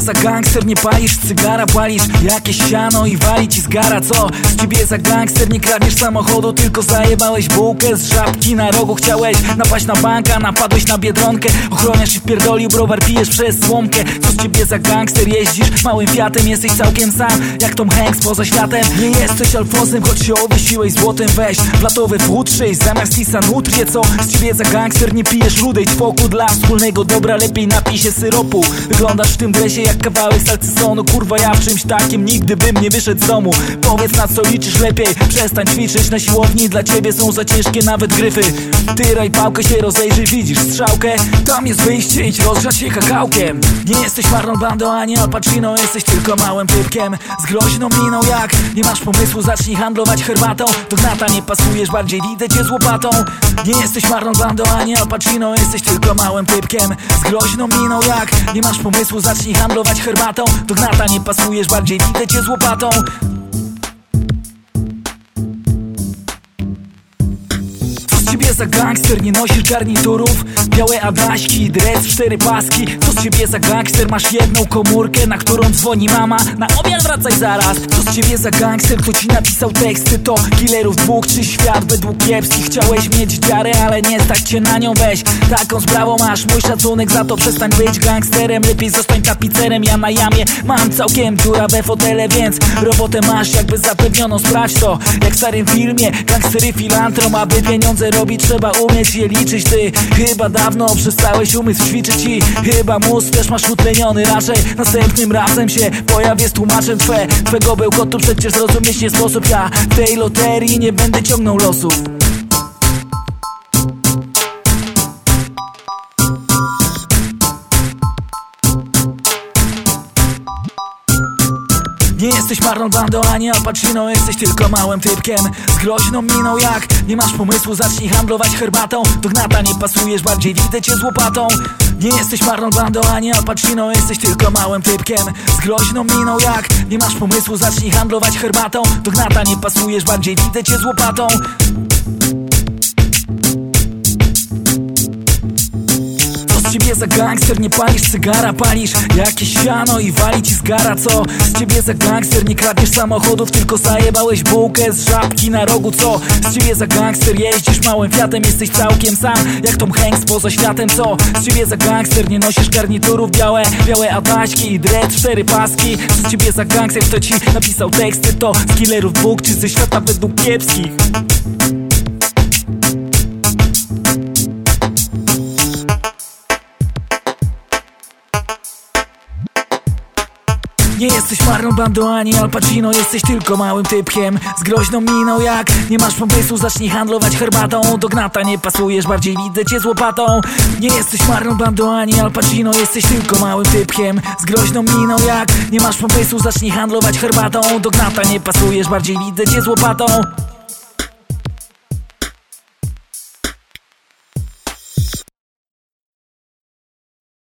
za gangster nie palisz cygara Palisz jakieś siano i wali ci zgara Co? Z ciebie za gangster nie kradniesz samochodu Tylko zajebałeś bułkę z żabki na rogu. Chciałeś napaść na banka, napadłeś na biedronkę Ochroniasz i wpierdolił browar, pijesz przez słomkę. Co z ciebie za gangster jeździsz? Małym Fiatem Jesteś całkiem sam, jak Tom Hanks poza światem. Nie jesteś Alfonsem, choć się owiesiłeś złotem. Weź platowe futrzyj zamiast Nissan Utrie Co? Z ciebie za gangster nie pijesz rudej Ćwoku dla wspólnego dobra. Lepiej napij się syropu. Wyglądasz w tym dresie jak kawałek salcysonu Kurwa ja w czymś takim nigdy bym nie wyszedł z domu. Powiedz na co liczysz lepiej? Przestań ćwiczyć na siłowni Dla ciebie są za ciężkie nawet gryfy. Tyraj pałkę się rozejrzyj Widzisz strzałkę? Tam jest wyjście Idź rozgrzać się kakałkiem. Nie jesteś Marlon Brando ani Al Pacino Jesteś tylko małym typkiem Z groźną miną jak Nie masz pomysłu zacznij handlować herbatą. Do gnata nie pasujesz bardziej widzę cię z łopatą. Nie jesteś Marlon Brando ani Al Pacino Jesteś tylko małym typkiem Z groźną miną jak Nie masz pomysłu zacznij handlować herbatą. Do gnata nie pasujesz bardziej widzę cię z łopatą ciebie za gangster, nie nosisz garniturów Białe adaśki, dres, cztery paski. Co z ciebie za gangster, masz jedną komórkę Na którą dzwoni mama, na obiad wracaj zaraz. Co z ciebie za gangster, kto ci napisał teksty? To killerów dwóch czy świat według kiepskich. Chciałeś mieć dziarę, ale nie stać cię na nią. Weź taką sprawą masz mój szacunek. Za to Przestań być gangsterem, lepiej zostań tapicerem Ja na jamie mam całkiem dziurawe fotele Więc robotę masz jakby zapewniono Sprawdź to, jak w starym filmie Gangstery filantrom, aby pieniądze robić Trzeba umieć je liczyć. Ty chyba dawno przestałeś umysł ćwiczyć I chyba mózg też masz utleniony. Raczej następnym razem się pojawię z tłumaczem Twe, Twego bełkotu. Przecież zrozumieć nie sposób. Ja w tej loterii nie będę ciągnął losów Nie jesteś Marlon Brando ani Al Jesteś tylko małym typkiem. Z groźną miną jak Nie masz pomysłu, zacznij handlować herbatą. Do gnata nie pasujesz, bardziej widzę cię z łopatą. Nie jesteś Marlon Brando ani Al Jesteś tylko małym typkiem. Z groźną miną jak Nie masz pomysłu, zacznij handlować herbatą. Do gnata nie pasujesz, bardziej widzę cię z łopatą ciebie za gangster, nie palisz cygara, palisz jakieś siano i wali ci zgara Co? Z ciebie za gangster, nie kradniesz samochodów, tylko zajebałeś bułkę z żabki na rogu Co? Z ciebie za gangster, jeździsz małym Fiatem, jesteś całkiem sam, jak Tom Hanks poza światem Co? Z ciebie za gangster, nie nosisz garniturów białe, białe adaśki i dread, cztery paski. Co z ciebie za gangster, kto ci napisał teksty To z killerów dwóch, czy ze świata według kiepskich Nie jesteś Marlon Brando ani Al Pacino. Jesteś tylko małym typkiem Z groźną miną. Jak Nie masz pomysłu, zacznij handlować herbatą. Do gnata nie pasujesz, bardziej widzę cię z łopatą. Nie jesteś Marlon Brando ani Al Pacino. Jesteś tylko małym typkiem Z groźną miną. Jak Nie masz pomysłu, zacznij handlować herbatą. Do gnata nie pasujesz, bardziej widzę cię z łopatą